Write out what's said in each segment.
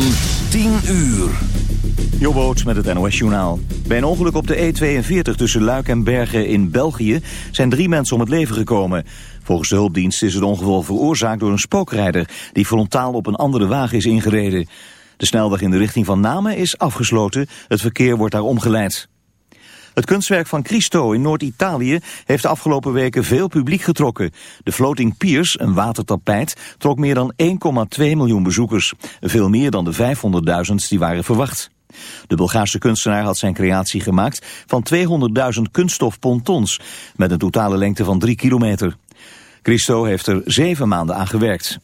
van 10 uur. Jobboot met het NOS Journaal. Bij een ongeluk op de E42 tussen Luik en Bergen in België... zijn drie mensen om het leven gekomen. Volgens de hulpdienst is het ongeval veroorzaakt door een spookrijder... die frontaal op een andere wagen is ingereden. De snelweg in de richting van Namen is afgesloten. Het verkeer wordt daar omgeleid. Het kunstwerk van Christo in Noord-Italië heeft de afgelopen weken veel publiek getrokken. De Floating Piers, een watertapijt, trok meer dan 1,2 miljoen bezoekers. Veel meer dan de 500.000 die waren verwacht. De Bulgaarse kunstenaar had zijn creatie gemaakt van 200.000 kunststof pontons... met een totale lengte van 3 kilometer. Christo heeft er zeven maanden aan gewerkt.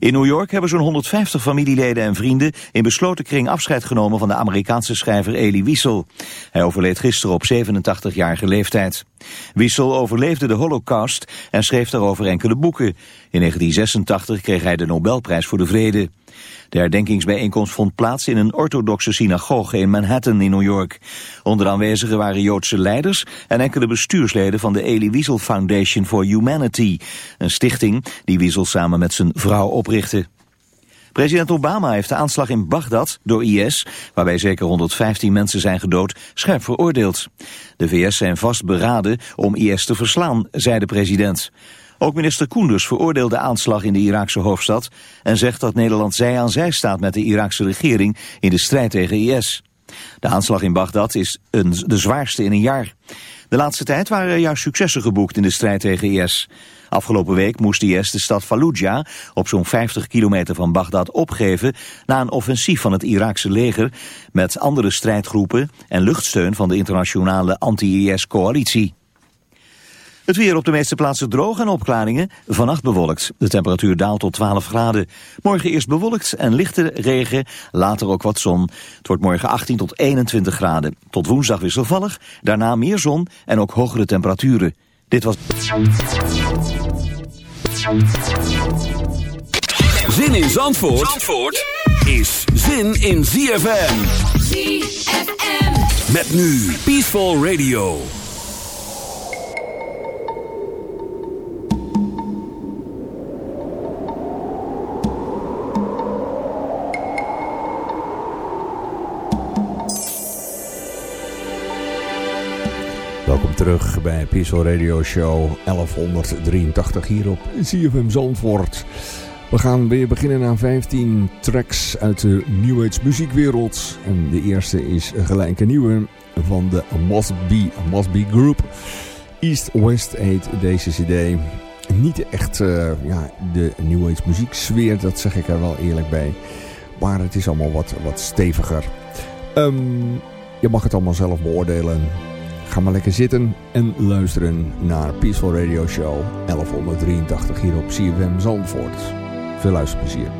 In New York hebben zo'n 150 familieleden en vrienden in besloten kring afscheid genomen van de Amerikaanse schrijver Elie Wiesel. Hij overleed gisteren op 87-jarige leeftijd. Wiesel overleefde de holocaust en schreef daarover enkele boeken. In 1986 kreeg hij de Nobelprijs voor de Vrede. De herdenkingsbijeenkomst vond plaats in een orthodoxe synagoge in Manhattan in New York. Onder de aanwezigen waren Joodse leiders en enkele bestuursleden van de Elie Wiesel Foundation for Humanity. Een stichting die Wiesel samen met zijn vrouw oprichtte. President Obama heeft de aanslag in Bagdad door IS, waarbij zeker 115 mensen zijn gedood, scherp veroordeeld. De VS zijn vastberaden om IS te verslaan, zei de president. Ook minister Koenders veroordeelt de aanslag in de Iraakse hoofdstad... en zegt dat Nederland zij aan zij staat met de Iraakse regering in de strijd tegen IS. De aanslag in Bagdad is een, de zwaarste in een jaar. De laatste tijd waren er juist successen geboekt in de strijd tegen IS. Afgelopen week moest IS de stad Fallujah op zo'n 50 kilometer van Bagdad opgeven... na een offensief van het Iraakse leger met andere strijdgroepen... en luchtsteun van de internationale anti-IS-coalitie. Het weer op de meeste plaatsen droog en opklaringen. Vannacht bewolkt. De temperatuur daalt tot 12 graden. Morgen eerst bewolkt en lichte regen. Later ook wat zon. Het wordt morgen 18 tot 21 graden. Tot woensdag wisselvallig. Daarna meer zon en ook hogere temperaturen. Dit was... Zin in Zandvoort, Zandvoort is zin in ZFM. ZFM. Met nu Peaceful Radio. Terug bij Peaceful Radio Show 1183 hier op CFM Zandvoort. We gaan weer beginnen aan 15 tracks uit de New Age muziekwereld. En de eerste is gelijk een nieuwe van de Must Be, Must Be Group. East West heet deze cd. Niet echt uh, ja, de New Age muzieksfeer, dat zeg ik er wel eerlijk bij. Maar het is allemaal wat, wat steviger. Um, je mag het allemaal zelf beoordelen. Ga maar lekker zitten en luisteren naar Peaceful Radio Show 1183 hier op CFM Zandvoort. Veel luisterplezier.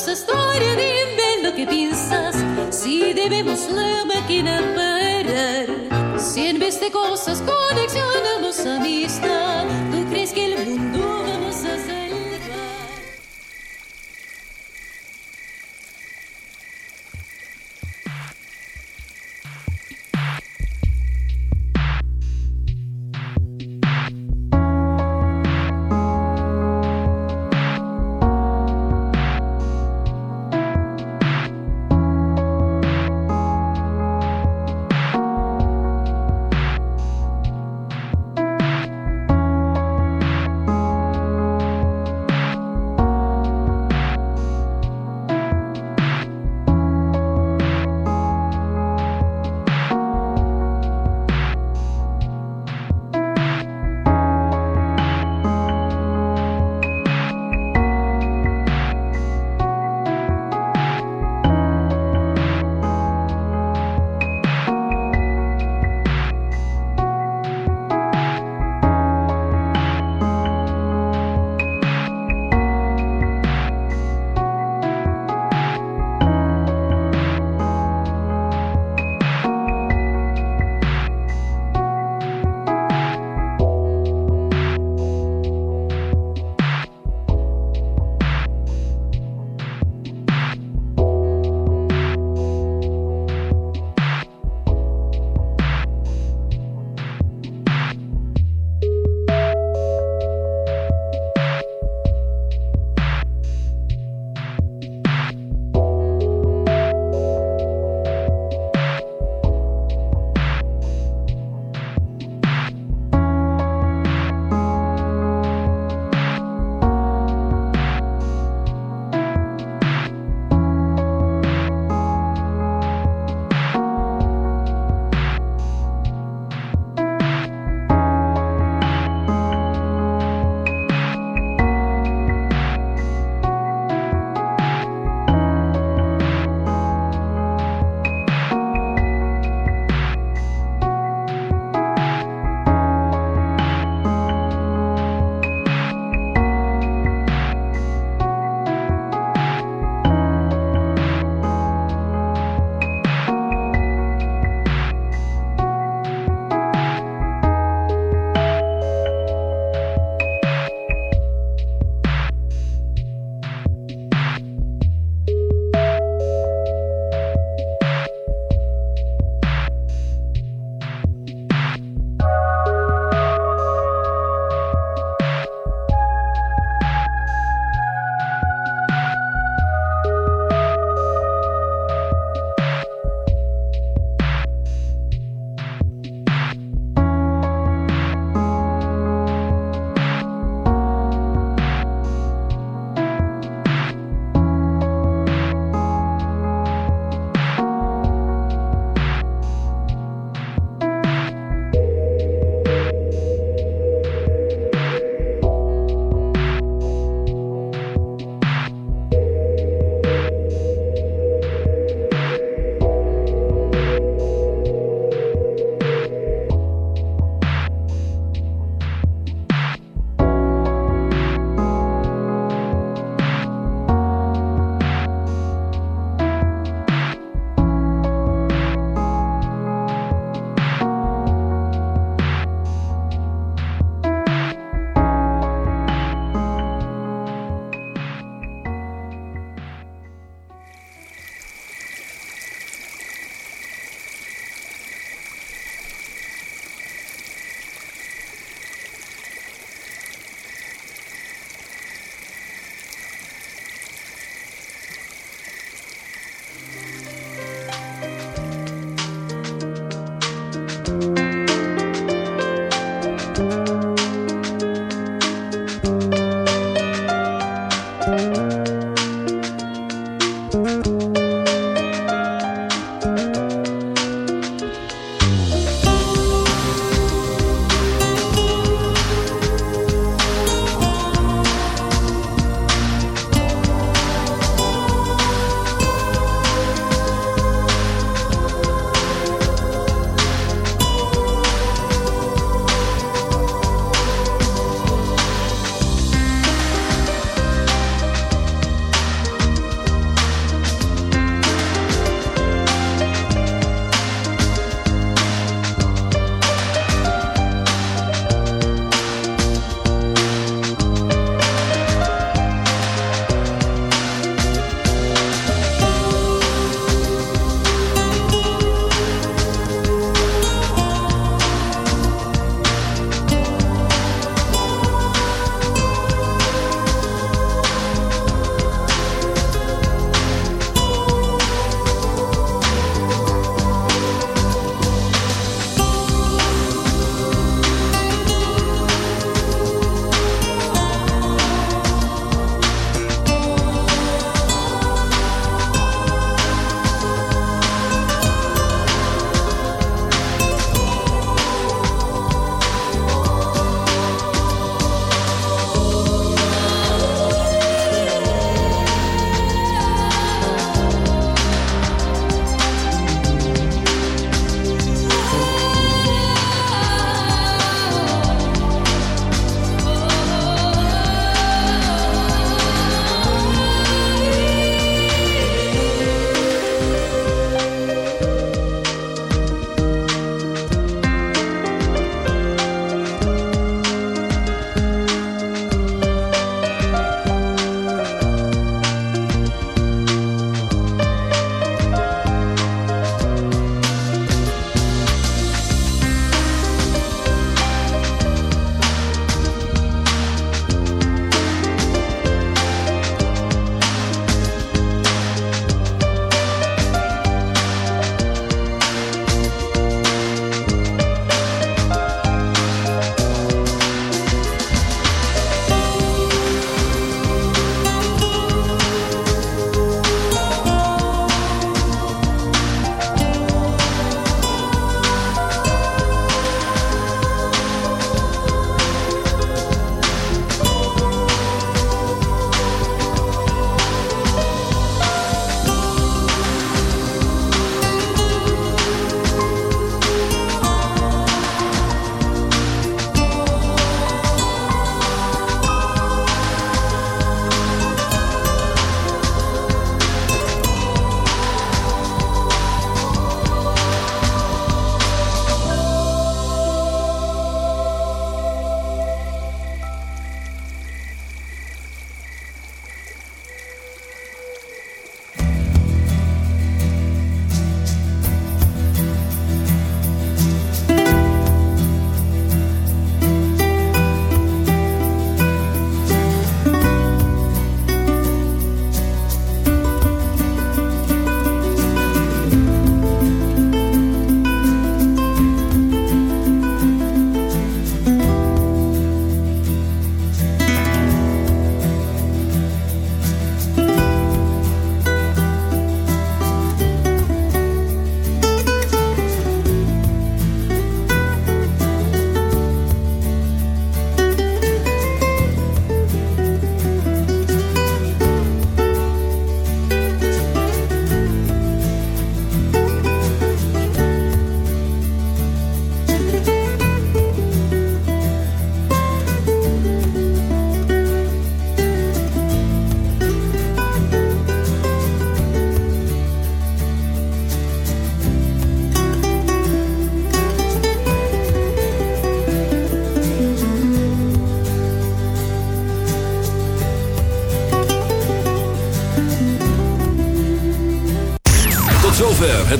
los extraño, dime lo que piensas, si debemos leer